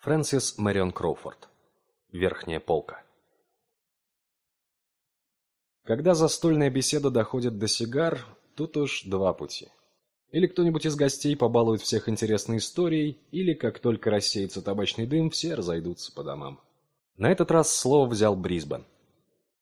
Фрэнсис Мэрион Кроуфорд. Верхняя полка. Когда застольная беседа доходит до сигар, тут уж два пути. Или кто-нибудь из гостей побалует всех интересной историей, или как только рассеется табачный дым, все разойдутся по домам. На этот раз слово взял Брисбен.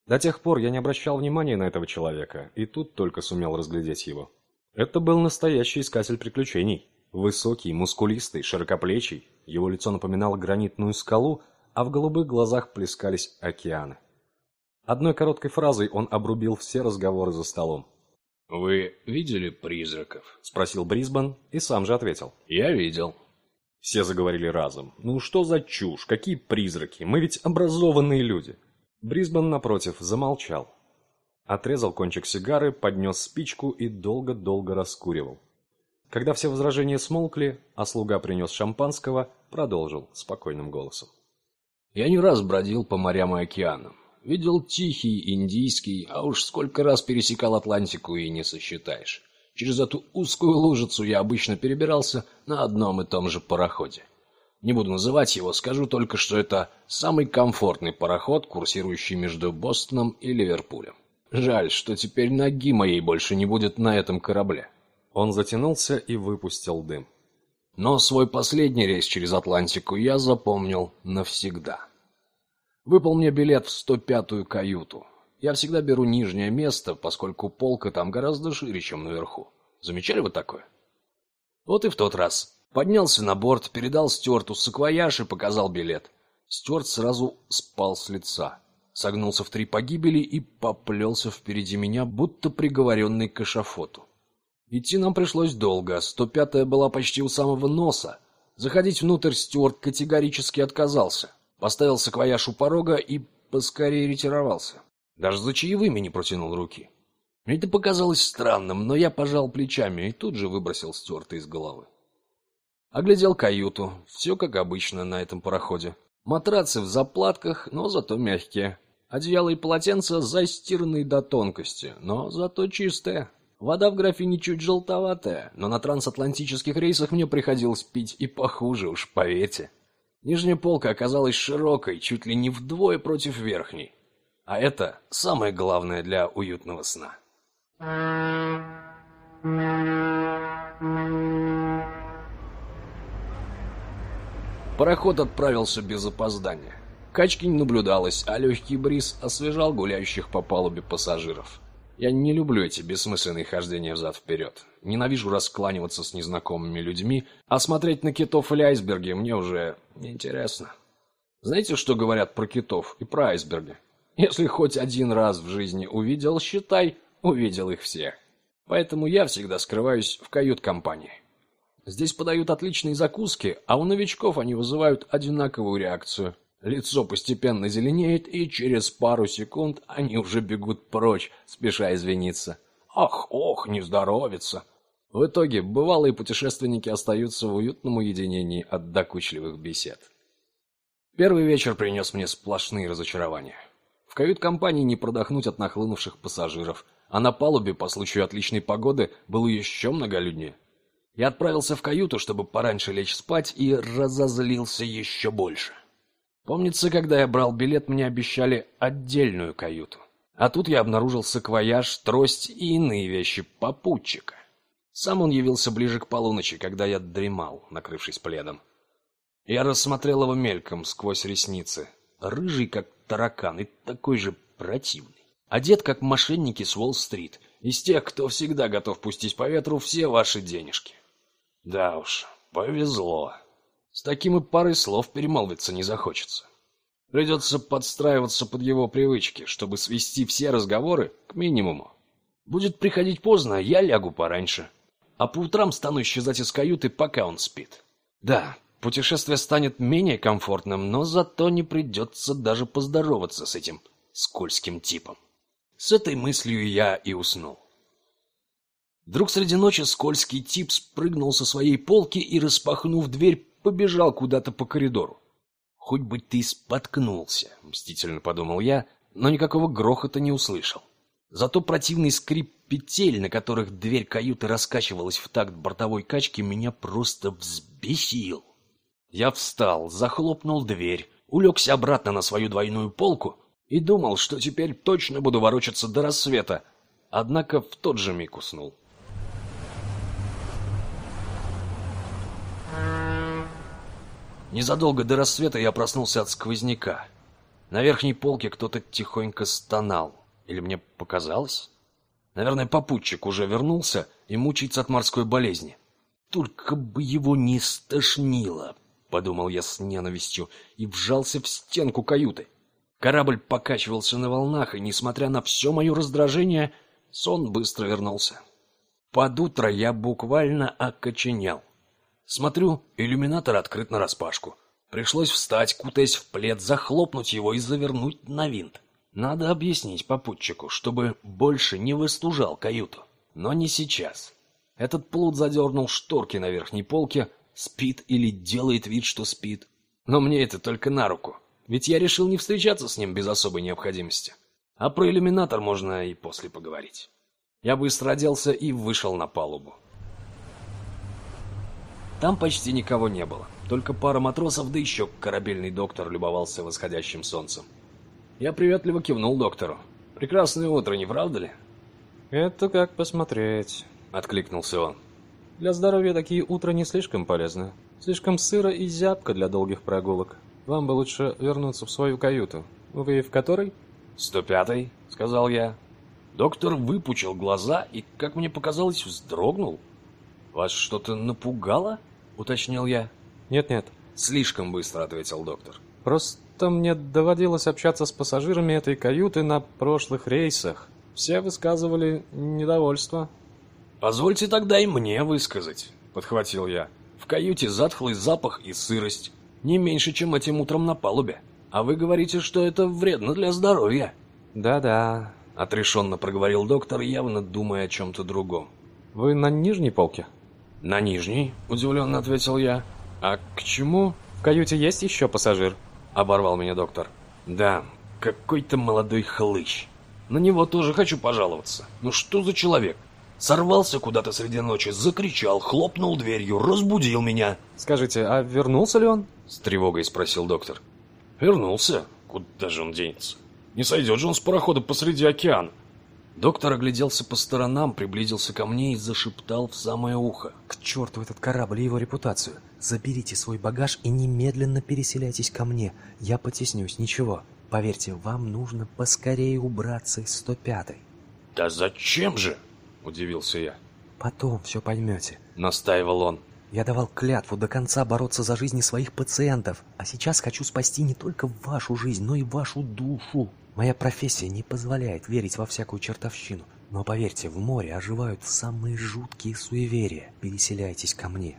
До тех пор я не обращал внимания на этого человека, и тут только сумел разглядеть его. Это был настоящий искатель приключений. Высокий, мускулистый, широкоплечий, его лицо напоминало гранитную скалу, а в голубых глазах плескались океаны. Одной короткой фразой он обрубил все разговоры за столом. «Вы видели призраков?» – спросил Брисбен и сам же ответил. «Я видел». Все заговорили разом. «Ну что за чушь? Какие призраки? Мы ведь образованные люди!» Брисбен, напротив, замолчал. Отрезал кончик сигары, поднес спичку и долго-долго раскуривал. Когда все возражения смолкли, а слуга принес шампанского, продолжил спокойным голосом. «Я не раз бродил по морям и океанам. Видел Тихий, Индийский, а уж сколько раз пересекал Атлантику и не сосчитаешь. Через эту узкую лужицу я обычно перебирался на одном и том же пароходе. Не буду называть его, скажу только, что это самый комфортный пароход, курсирующий между Бостоном и Ливерпулем. Жаль, что теперь ноги моей больше не будет на этом корабле. Он затянулся и выпустил дым. Но свой последний рейс через Атлантику я запомнил навсегда. Выпал мне билет в 105-ю каюту. Я всегда беру нижнее место, поскольку полка там гораздо шире, чем наверху. Замечали вы такое? Вот и в тот раз. Поднялся на борт, передал стюарту саквояж и показал билет. Стюарт сразу спал с лица, согнулся в три погибели и поплелся впереди меня, будто приговоренный к эшафоту. Идти нам пришлось долго, 105-я была почти у самого носа. Заходить внутрь Стюарт категорически отказался. Поставил саквояж у порога и поскорее ретировался. Даже за чаевыми не протянул руки. Это показалось странным, но я пожал плечами и тут же выбросил Стюарта из головы. Оглядел каюту. Все как обычно на этом пароходе. Матрацы в заплатках, но зато мягкие. Одеяло и полотенца застиранные до тонкости, но зато чистые. Вода в графине чуть желтоватая, но на трансатлантических рейсах мне приходилось пить и похуже, уж поверьте. Нижняя полка оказалась широкой, чуть ли не вдвое против верхней. А это самое главное для уютного сна. Пароход отправился без опоздания. Качки не наблюдалось, а легкий бриз освежал гуляющих по палубе пассажиров. Я не люблю эти бессмысленные хождения взад-вперед. Ненавижу раскланиваться с незнакомыми людьми, а смотреть на китов или айсберги мне уже неинтересно. Знаете, что говорят про китов и про айсберги? Если хоть один раз в жизни увидел, считай, увидел их все. Поэтому я всегда скрываюсь в кают-компании. Здесь подают отличные закуски, а у новичков они вызывают одинаковую реакцию – Лицо постепенно зеленеет, и через пару секунд они уже бегут прочь, спеша извиниться. Ах, ох, не здоровится. В итоге бывалые путешественники остаются в уютном уединении от докучливых бесед. Первый вечер принес мне сплошные разочарования. В кают-компании не продохнуть от нахлынувших пассажиров, а на палубе по случаю отличной погоды было еще многолюднее. Я отправился в каюту, чтобы пораньше лечь спать, и разозлился еще больше. Помнится, когда я брал билет, мне обещали отдельную каюту. А тут я обнаружил саквояж, трость и иные вещи попутчика. Сам он явился ближе к полуночи, когда я дремал, накрывшись пледом. Я рассмотрел его мельком сквозь ресницы. Рыжий, как таракан, и такой же противный. Одет, как мошенники с Уолл-стрит. Из тех, кто всегда готов пустить по ветру все ваши денежки. Да уж, повезло. С таким и парой слов перемолвиться не захочется. Придется подстраиваться под его привычки, чтобы свести все разговоры к минимуму. Будет приходить поздно, я лягу пораньше. А по утрам стану исчезать из каюты, пока он спит. Да, путешествие станет менее комфортным, но зато не придется даже поздороваться с этим скользким типом. С этой мыслью я и уснул. Вдруг среди ночи скользкий тип спрыгнул со своей полки и, распахнув дверь, побежал куда-то по коридору. Хоть бы ты споткнулся, мстительно подумал я, но никакого грохота не услышал. Зато противный скрип петель, на которых дверь каюты раскачивалась в такт бортовой качки, меня просто взбесил. Я встал, захлопнул дверь, улегся обратно на свою двойную полку и думал, что теперь точно буду ворочаться до рассвета, однако в тот же миг уснул. Незадолго до рассвета я проснулся от сквозняка. На верхней полке кто-то тихонько стонал. Или мне показалось? Наверное, попутчик уже вернулся и мучается от морской болезни. Только бы его не стошнило, подумал я с ненавистью и вжался в стенку каюты. Корабль покачивался на волнах, и, несмотря на все мое раздражение, сон быстро вернулся. Под утро я буквально окоченел. Смотрю, иллюминатор открыт нараспашку. Пришлось встать, кутаясь в плед, захлопнуть его и завернуть на винт. Надо объяснить попутчику, чтобы больше не выстужал каюту. Но не сейчас. Этот плут задернул шторки на верхней полке, спит или делает вид, что спит. Но мне это только на руку, ведь я решил не встречаться с ним без особой необходимости. А про иллюминатор можно и после поговорить. Я быстро оделся и вышел на палубу. Там почти никого не было. Только пара матросов, да еще корабельный доктор любовался восходящим солнцем. Я приветливо кивнул доктору. «Прекрасное утро, не правда ли?» «Это как посмотреть», — откликнулся он. «Для здоровья такие утра не слишком полезны. Слишком сыро и зябко для долгих прогулок. Вам бы лучше вернуться в свою каюту. Вы в которой?» «Сто пятый», — сказал я. Доктор выпучил глаза и, как мне показалось, вздрогнул. «Вас что-то напугало?» Уточнил я. Нет-нет, слишком быстро ответил доктор. Просто мне доводилось общаться с пассажирами этой каюты на прошлых рейсах. Все высказывали недовольство. Позвольте тогда и мне высказать, подхватил я. В каюте затхлый запах и сырость, не меньше, чем этим утром на палубе. А вы говорите, что это вредно для здоровья. Да-да, отрешенно проговорил доктор, явно думая о чем то другом. Вы на нижней полке? «На нижней», — удивленно ответил я. «А к чему?» «В каюте есть еще пассажир?» — оборвал меня доктор. «Да, какой-то молодой хлыщ. На него тоже хочу пожаловаться. Ну что за человек? Сорвался куда-то среди ночи, закричал, хлопнул дверью, разбудил меня». «Скажите, а вернулся ли он?» — с тревогой спросил доктор. «Вернулся? Куда же он денется? Не сойдет же он с парохода посреди океана. Доктор огляделся по сторонам, приблизился ко мне и зашептал в самое ухо. «К черту этот корабль и его репутацию! Заберите свой багаж и немедленно переселяйтесь ко мне. Я потеснюсь, ничего. Поверьте, вам нужно поскорее убраться из 105-й». «Да зачем же?» – удивился я. «Потом все поймете», – настаивал он. «Я давал клятву до конца бороться за жизни своих пациентов, а сейчас хочу спасти не только вашу жизнь, но и вашу душу». Моя профессия не позволяет верить во всякую чертовщину. Но поверьте, в море оживают самые жуткие суеверия. Переселяйтесь ко мне,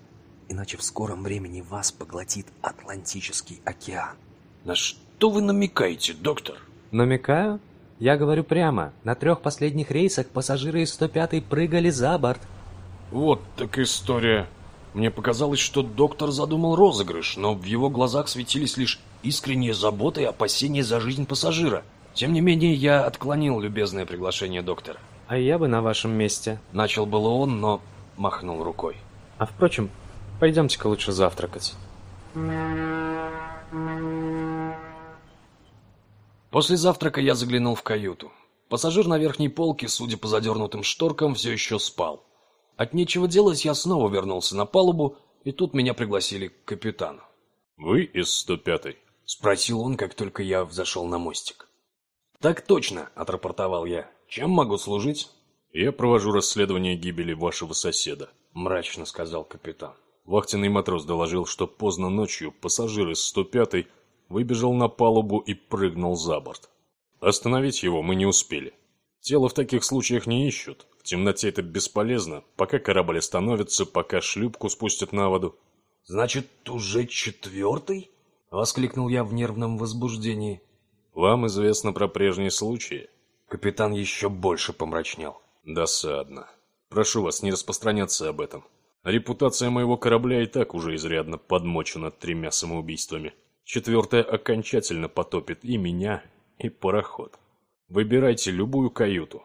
иначе в скором времени вас поглотит Атлантический океан. На что вы намекаете, доктор? Намекаю? Я говорю прямо. На трех последних рейсах пассажиры из 105-й прыгали за борт. Вот так история. Мне показалось, что доктор задумал розыгрыш, но в его глазах светились лишь искренние заботы и опасения за жизнь пассажира. Тем не менее, я отклонил любезное приглашение доктора. «А я бы на вашем месте...» Начал было он, но махнул рукой. «А впрочем, пойдемте-ка лучше завтракать». После завтрака я заглянул в каюту. Пассажир на верхней полке, судя по задернутым шторкам, все еще спал. От нечего делать я снова вернулся на палубу, и тут меня пригласили к капитану. «Вы из 105-й?» — спросил он, как только я взошел на мостик. «Так точно», — отрапортовал я. «Чем могу служить?» «Я провожу расследование гибели вашего соседа», — мрачно сказал капитан. Вахтенный матрос доложил, что поздно ночью пассажир из 105-й выбежал на палубу и прыгнул за борт. Остановить его мы не успели. Тело в таких случаях не ищут. В темноте это бесполезно, пока корабль остановится, пока шлюпку спустят на воду. «Значит, уже четвертый?» — воскликнул я в нервном возбуждении. Вам известно про прежние случаи? Капитан еще больше помрачнел. Досадно. Прошу вас не распространяться об этом. Репутация моего корабля и так уже изрядно подмочена тремя самоубийствами. Четвертое окончательно потопит и меня, и пароход. Выбирайте любую каюту.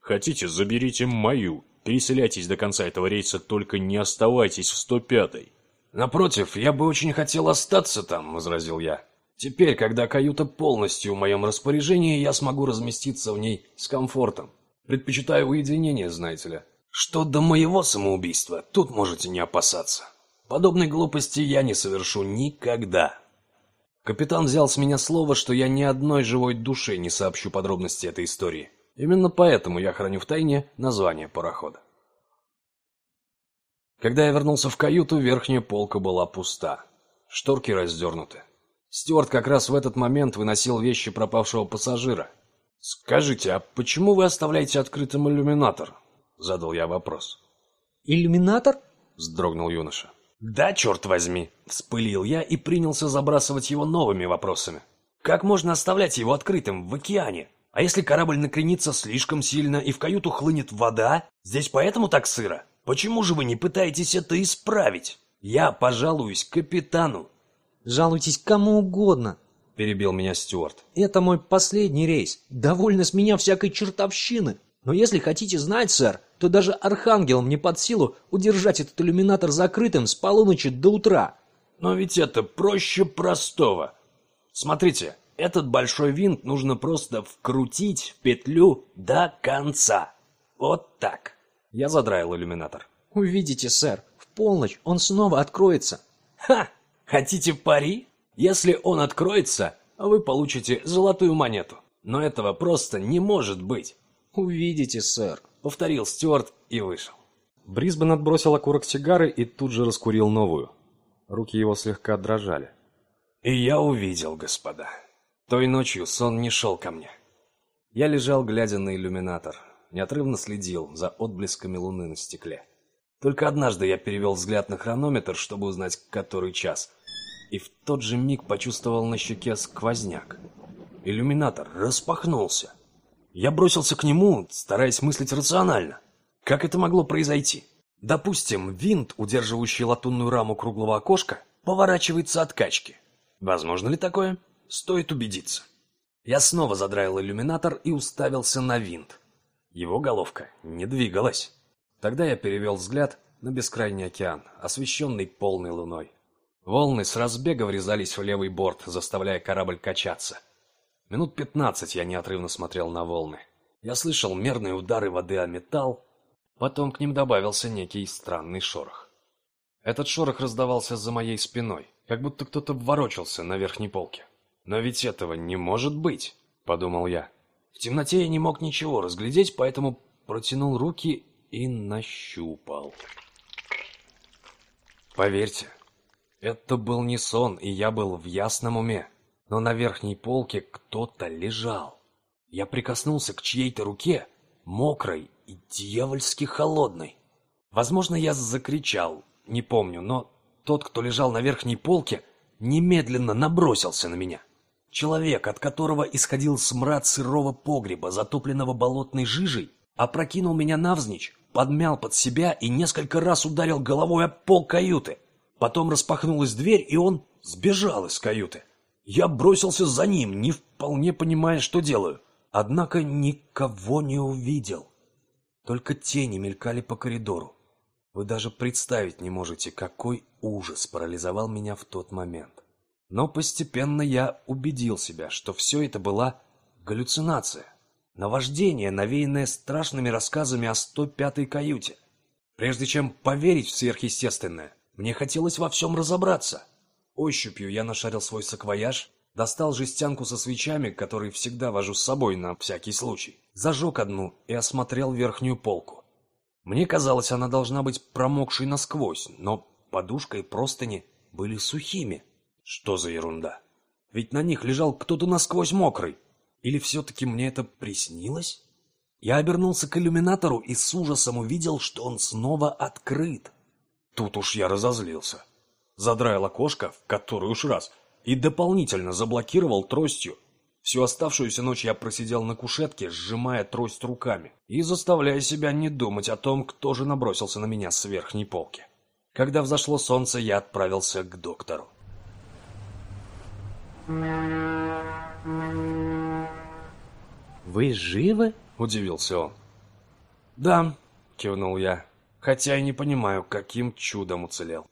Хотите, заберите мою. Переселяйтесь до конца этого рейса, только не оставайтесь в 105-й. «Напротив, я бы очень хотел остаться там», — возразил я. «Теперь, когда каюта полностью в моем распоряжении, я смогу разместиться в ней с комфортом. Предпочитаю уединение, знаете ли. Что до моего самоубийства, тут можете не опасаться. Подобной глупости я не совершу никогда». Капитан взял с меня слово, что я ни одной живой душе не сообщу подробности этой истории. Именно поэтому я храню в тайне название парохода. Когда я вернулся в каюту, верхняя полка была пуста. Шторки раздернуты. Стюарт как раз в этот момент выносил вещи пропавшего пассажира. «Скажите, а почему вы оставляете открытым иллюминатор?» Задал я вопрос. «Иллюминатор?» Вздрогнул юноша. «Да, черт возьми!» Вспылил я и принялся забрасывать его новыми вопросами. «Как можно оставлять его открытым в океане? А если корабль накренится слишком сильно и в каюту хлынет вода? Здесь поэтому так сыро?» Почему же вы не пытаетесь это исправить? Я пожалуюсь капитану. Жалуйтесь кому угодно, перебил меня Стюарт. Это мой последний рейс. Довольно с меня всякой чертовщины. Но если хотите знать, сэр, то даже архангелам не под силу удержать этот иллюминатор закрытым с полуночи до утра. Но ведь это проще простого. Смотрите, этот большой винт нужно просто вкрутить в петлю до конца. Вот так. Я задраил иллюминатор. «Увидите, сэр, в полночь он снова откроется». «Ха! Хотите пари? Если он откроется, вы получите золотую монету. Но этого просто не может быть». «Увидите, сэр», — повторил Стюарт и вышел. Брисбен отбросил окурок сигары и тут же раскурил новую. Руки его слегка дрожали. И я увидел, господа. Той ночью сон не шел ко мне. Я лежал, глядя на иллюминатор, неотрывно следил за отблесками луны на стекле. Только однажды я перевел взгляд на хронометр, чтобы узнать, который час, и в тот же миг почувствовал на щеке сквозняк. Иллюминатор распахнулся. Я бросился к нему, стараясь мыслить рационально. Как это могло произойти? Допустим, винт, удерживающий латунную раму круглого окошка, поворачивается от качки. Возможно ли такое? Стоит убедиться. Я снова задраил иллюминатор и уставился на винт. Его головка не двигалась. Тогда я перевел взгляд на бескрайний океан, освещенный полной луной. Волны с разбега врезались в левый борт, заставляя корабль качаться. Минут пятнадцать я неотрывно смотрел на волны. Я слышал мерные удары воды о металл, потом к ним добавился некий странный шорох. Этот шорох раздавался за моей спиной, как будто кто-то ворочался на верхней полке. «Но ведь этого не может быть», — подумал я. В темноте я не мог ничего разглядеть, поэтому протянул руки и нащупал. Поверьте, это был не сон, и я был в ясном уме. Но на верхней полке кто-то лежал. Я прикоснулся к чьей-то руке, мокрой и дьявольски холодной. Возможно, я закричал, не помню, но тот, кто лежал на верхней полке, немедленно набросился на меня. Человек, от которого исходил смрад сырого погреба, затопленного болотной жижей, опрокинул меня навзничь, подмял под себя и несколько раз ударил головой об пол каюты. Потом распахнулась дверь, и он сбежал из каюты. Я бросился за ним, не вполне понимая, что делаю. Однако никого не увидел. Только тени мелькали по коридору. Вы даже представить не можете, какой ужас парализовал меня в тот момент. Но постепенно я убедил себя, что все это была галлюцинация, наваждение, навеянное страшными рассказами о 105-й каюте. Прежде чем поверить в сверхъестественное, мне хотелось во всем разобраться. Ощупью я нашарил свой саквояж, достал жестянку со свечами, которые всегда вожу с собой на всякий случай, зажег одну и осмотрел верхнюю полку. Мне казалось, она должна быть промокшей насквозь, но подушка и простыни были сухими. Что за ерунда? Ведь на них лежал кто-то насквозь мокрый. Или все-таки мне это приснилось? Я обернулся к иллюминатору и с ужасом увидел, что он снова открыт. Тут уж я разозлился. Задраил окошко, в который уж раз, и дополнительно заблокировал тростью. Всю оставшуюся ночь я просидел на кушетке, сжимая трость руками и заставляя себя не думать о том, кто же набросился на меня с верхней полки. Когда взошло солнце, я отправился к доктору. «Вы живы?» – удивился он. «Да», – кивнул я, хотя и не понимаю, каким чудом уцелел.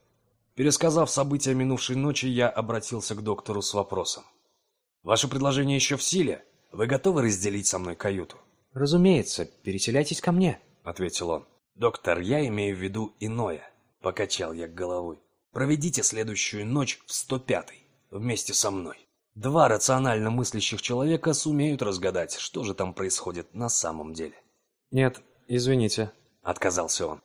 Пересказав события минувшей ночи, я обратился к доктору с вопросом. «Ваше предложение еще в силе? Вы готовы разделить со мной каюту?» «Разумеется, переселяйтесь ко мне», — ответил он. «Доктор, я имею в виду иное», — покачал я головой. «Проведите следующую ночь в 105-й, вместе со мной. Два рационально мыслящих человека сумеют разгадать, что же там происходит на самом деле». «Нет, извините», — отказался он.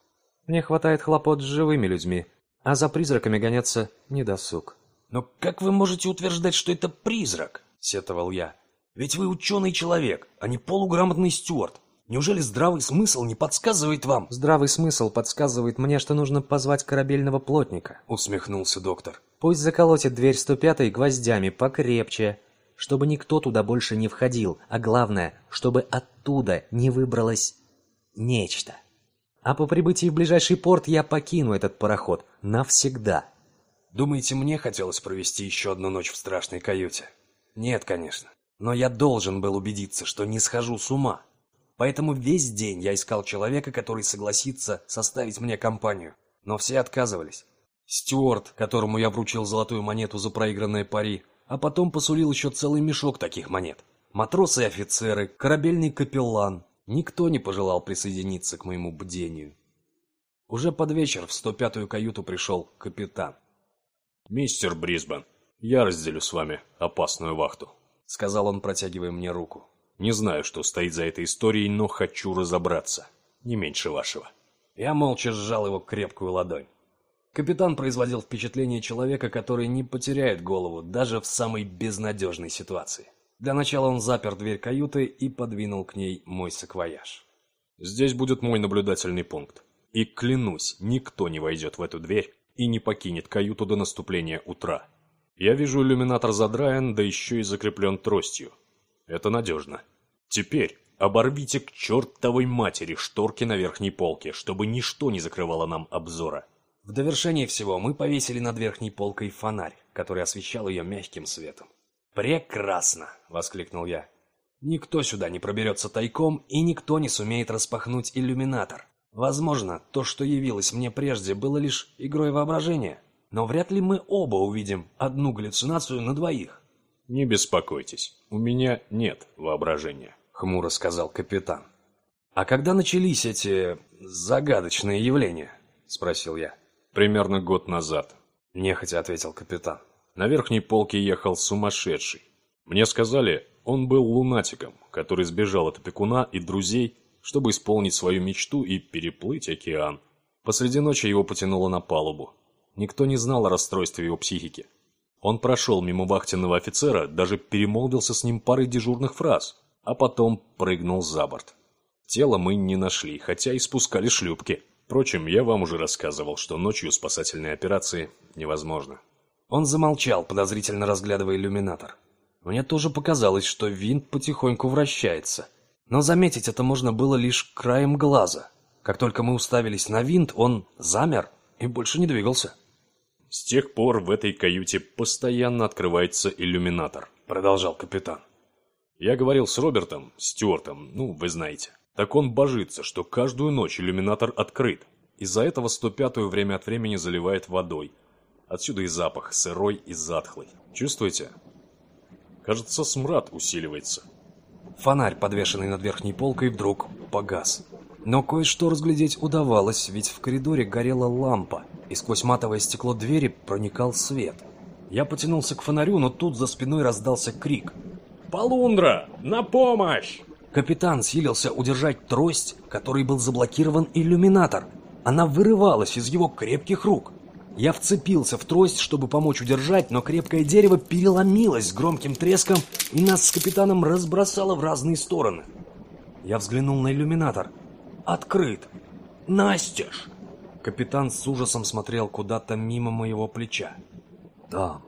«Мне хватает хлопот с живыми людьми, а за призраками гоняться недосуг». «Но как вы можете утверждать, что это призрак?» — сетовал я. «Ведь вы ученый человек, а не полуграмотный стюарт. Неужели здравый смысл не подсказывает вам?» «Здравый смысл подсказывает мне, что нужно позвать корабельного плотника», — усмехнулся доктор. «Пусть заколотит дверь 105 гвоздями покрепче, чтобы никто туда больше не входил, а главное, чтобы оттуда не выбралось нечто. А по прибытии в ближайший порт я покину этот пароход навсегда». «Думаете, мне хотелось провести еще одну ночь в страшной каюте?» «Нет, конечно. Но я должен был убедиться, что не схожу с ума». Поэтому весь день я искал человека, который согласится составить мне компанию. Но все отказывались. Стюарт, которому я вручил золотую монету за проигранные пари, а потом посулил еще целый мешок таких монет. Матросы и офицеры, корабельный капеллан. Никто не пожелал присоединиться к моему бдению. Уже под вечер в 105-ю каюту пришел капитан. «Мистер Брисбен, я разделю с вами опасную вахту», — сказал он, протягивая мне руку. Не знаю, что стоит за этой историей, но хочу разобраться. Не меньше вашего. Я молча сжал его крепкую ладонь. Капитан производил впечатление человека, который не потеряет голову даже в самой безнадежной ситуации. Для начала он запер дверь каюты и подвинул к ней мой саквояж. «Здесь будет мой наблюдательный пункт. И клянусь, никто не войдет в эту дверь и не покинет каюту до наступления утра. Я вижу иллюминатор задраен, да еще и закреплен тростью. Это надежно. Теперь оборвите к чертовой матери шторки на верхней полке, чтобы ничто не закрывало нам обзора. В довершение всего мы повесили над верхней полкой фонарь, который освещал ее мягким светом. «Прекрасно!» — воскликнул я. «Никто сюда не проберется тайком, и никто не сумеет распахнуть иллюминатор. Возможно, то, что явилось мне прежде, было лишь игрой воображения, но вряд ли мы оба увидим одну галлюцинацию на двоих. «Не беспокойтесь, у меня нет воображения», — хмуро сказал капитан. «А когда начались эти загадочные явления?» — спросил я. «Примерно год назад», — нехотя ответил капитан. «На верхней полке ехал сумасшедший. Мне сказали, он был лунатиком, который сбежал от опекуна и друзей, чтобы исполнить свою мечту и переплыть океан. Посреди ночи его потянуло на палубу. Никто не знал о расстройстве его психики. Он прошел мимо вахтенного офицера, даже перемолвился с ним парой дежурных фраз, а потом прыгнул за борт. Тело мы не нашли, хотя и спускали шлюпки. Впрочем, я вам уже рассказывал, что ночью спасательные операции невозможно. Он замолчал, подозрительно разглядывая иллюминатор. Мне тоже показалось, что винт потихоньку вращается. Но заметить это можно было лишь краем глаза. Как только мы уставились на винт, он замер и больше не двигался. С тех пор в этой каюте постоянно открывается иллюминатор, продолжал капитан. Я говорил с Робертом, Стюартом, ну, вы знаете. Так он божится, что каждую ночь иллюминатор открыт. Из-за этого 105-ю время от времени заливает водой. Отсюда и запах, сырой и затхлый. Чувствуете? Кажется, смрад усиливается. Фонарь, подвешенный над верхней полкой, вдруг погас. Но кое-что разглядеть удавалось, ведь в коридоре горела лампа, и сквозь матовое стекло двери проникал свет. Я потянулся к фонарю, но тут за спиной раздался крик. «Полундра! На помощь!» Капитан силился удержать трость, которой был заблокирован иллюминатор. Она вырывалась из его крепких рук. Я вцепился в трость, чтобы помочь удержать, но крепкое дерево переломилось громким треском, и нас с капитаном разбросало в разные стороны. Я взглянул на иллюминатор – открыт. Настежь!» Капитан с ужасом смотрел куда-то мимо моего плеча. «Там,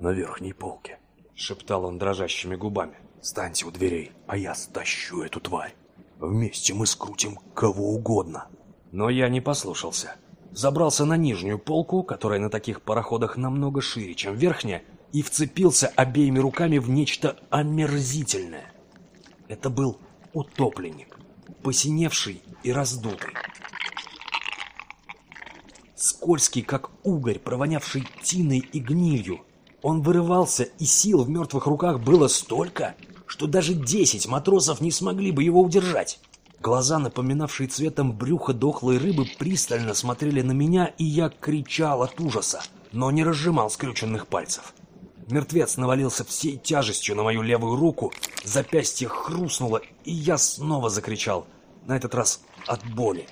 на верхней полке», — шептал он дрожащими губами. «Станьте у дверей, а я стащу эту тварь. Вместе мы скрутим кого угодно». Но я не послушался. Забрался на нижнюю полку, которая на таких пароходах намного шире, чем верхняя, и вцепился обеими руками в нечто омерзительное. Это был утопленник посиневший и раздутый. скользкий, как угорь, провонявший тиной и гнилью. Он вырывался, и сил в мертвых руках было столько, что даже десять матросов не смогли бы его удержать. Глаза, напоминавшие цветом брюха дохлой рыбы, пристально смотрели на меня, и я кричал от ужаса, но не разжимал скрюченных пальцев. Мертвец навалился всей тяжестью на мою левую руку, запястье хрустнуло, и я снова закричал, на этот раз от боли.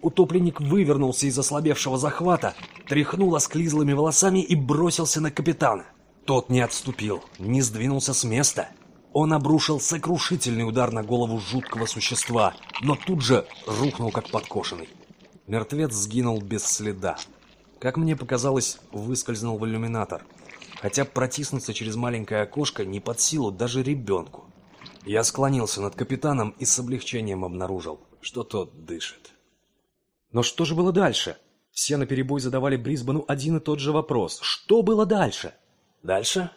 Утопленник вывернулся из ослабевшего захвата, тряхнул осклизлыми волосами и бросился на капитана. Тот не отступил, не сдвинулся с места. Он обрушил сокрушительный удар на голову жуткого существа, но тут же рухнул как подкошенный. Мертвец сгинул без следа. Как мне показалось, выскользнул в иллюминатор. Хотя протиснуться через маленькое окошко не под силу даже ребенку. Я склонился над капитаном и с облегчением обнаружил, что тот дышит. Но что же было дальше? Все наперебой задавали Брисбену один и тот же вопрос. Что было дальше? Дальше?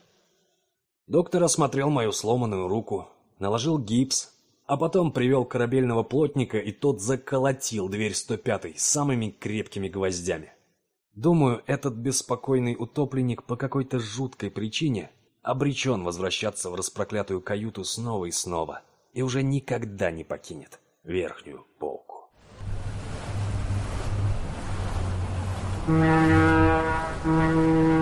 Доктор осмотрел мою сломанную руку, наложил гипс, а потом привел корабельного плотника, и тот заколотил дверь 105-й самыми крепкими гвоздями. Думаю, этот беспокойный утопленник по какой-то жуткой причине обречен возвращаться в распроклятую каюту снова и снова и уже никогда не покинет верхнюю полку. Música